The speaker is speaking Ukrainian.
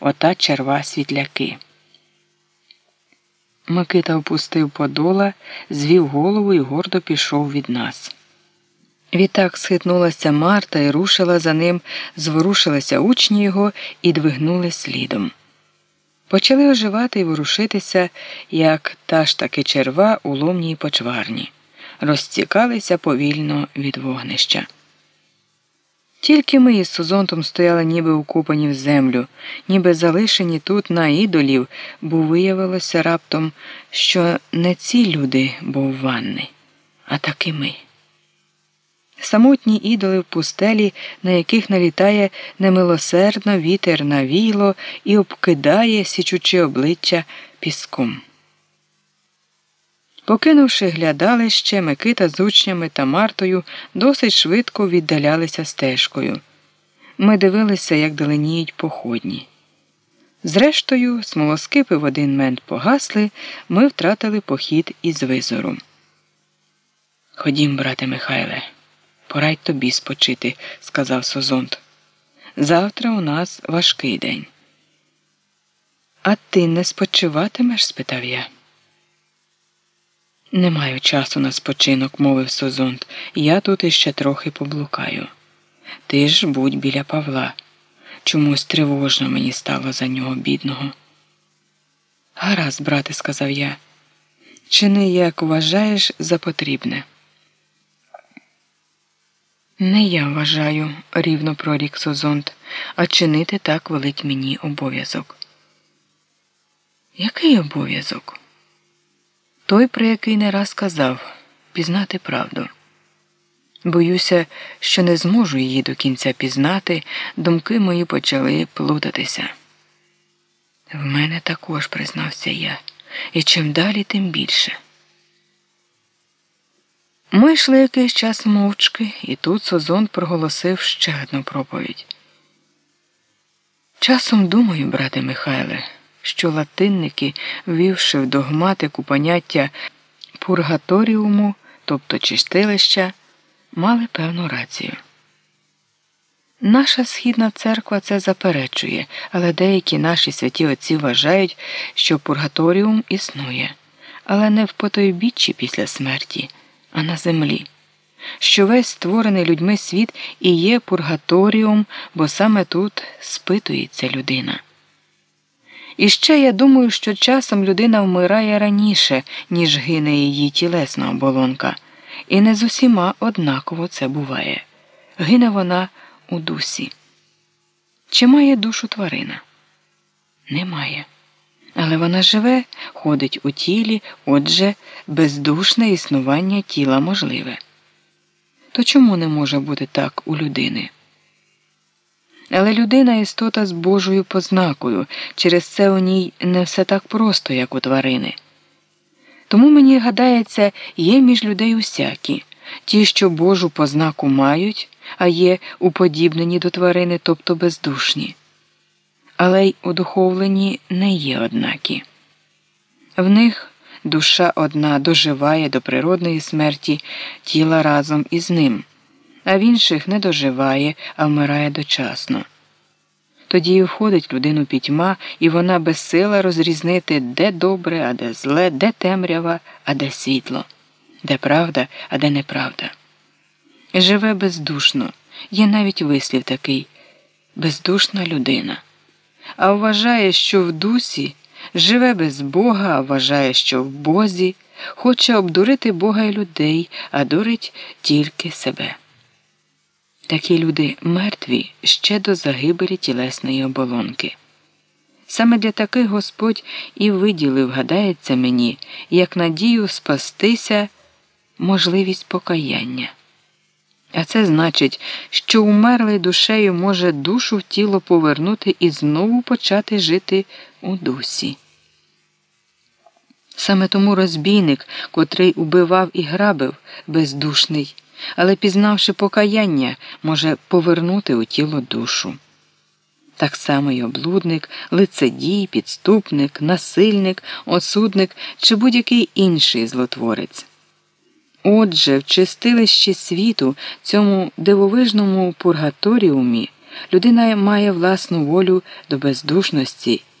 ота черва світляки. Микита опустив подола, звів голову і гордо пішов від нас. Відтак схитнулася Марта і рушила за ним, зворушилися учні його і двигнули слідом. Почали оживати і ворушитися, як та ж таки черва у ломній почварні, розтікалися повільно від вогнища. Тільки ми із Сузонтом стояли ніби укопані в землю, ніби залишені тут на ідолів, бо виявилося раптом, що не ці люди був ванни, а таки ми. Самотні ідоли в пустелі, на яких налітає немилосердно вітер на війло і обкидає, січучи обличчя піском. Покинувши глядалище, Микита з учнями та Мартою досить швидко віддалялися стежкою. Ми дивилися, як даленіють походні. Зрештою, смолоскипи в один мент погасли, ми втратили похід із визором. Ходім, брате Михайле, пора й тобі спочити, сказав Созонт. Завтра у нас важкий день. А ти не спочиватимеш? спитав я. Не маю часу на спочинок, мовив Созонт. Я тут іще трохи поблукаю. Ти ж будь біля Павла. Чомусь тривожно мені стало за нього, бідного. Гаразд, брате, сказав я. Чини, як вважаєш за потрібне. Не я вважаю, рівно прорік Созонт, а чинити так велить мені обов'язок. Який обов'язок? Той, про який не раз казав пізнати правду. Боюся, що не зможу її до кінця пізнати, думки мої почали плутатися. В мене також признався я, і чим далі, тим більше. Ми йшли якийсь час мовчки, і тут Созон проголосив ще одну проповідь. Часом думаю, брате Михайле що латинники, ввівши в догматику поняття пургаторіуму, тобто чистилища, мали певну рацію. Наша східна церква це заперечує, але деякі наші святі отці вважають, що пургаторіум існує, але не в потойбіччі після смерті, а на землі. Що весь створений людьми світ і є пургаторіум, бо саме тут спитується людина. І ще я думаю, що часом людина вмирає раніше, ніж гине її тілесна оболонка, і не з усіма однаково це буває. Гине вона у дусі. Чи має душу тварина? Немає. Але вона живе, ходить у тілі, отже, бездушне існування тіла можливе. То чому не може бути так у людини? Але людина істота з Божою познакою, через це у ній не все так просто, як у тварини. Тому мені гадається, є між людей усякі ті, що Божу познаку мають, а є уподібнені до тварини, тобто бездушні, але й удуховлені не є однакі. В них душа одна доживає до природної смерті тіла разом із ним а в інших не доживає, а вмирає дочасно. Тоді й входить людину пітьма, і вона безсила розрізнити, де добре, а де зле, де темрява, а де світло, де правда, а де неправда. Живе бездушно, є навіть вислів такий бездушна людина, а вважає, що в дусі живе без Бога, а вважає, що в Бозі, хоче обдурити Бога і людей, а дурить тільки себе. Такі люди мертві ще до загибелі тілесної оболонки. Саме для таких Господь і виділив, гадається мені, як надію спастися можливість покаяння. А це значить, що умерлий душею може душу в тіло повернути і знову почати жити у дусі. Саме тому розбійник, котрий убивав і грабив, бездушний але, пізнавши покаяння, може повернути у тіло душу. Так само й облудник, лицедій, підступник, насильник, осудник чи будь-який інший злотворець. Отже, в чистилищі світу, цьому дивовижному пургаторіумі, Людина має власну волю до бездушності.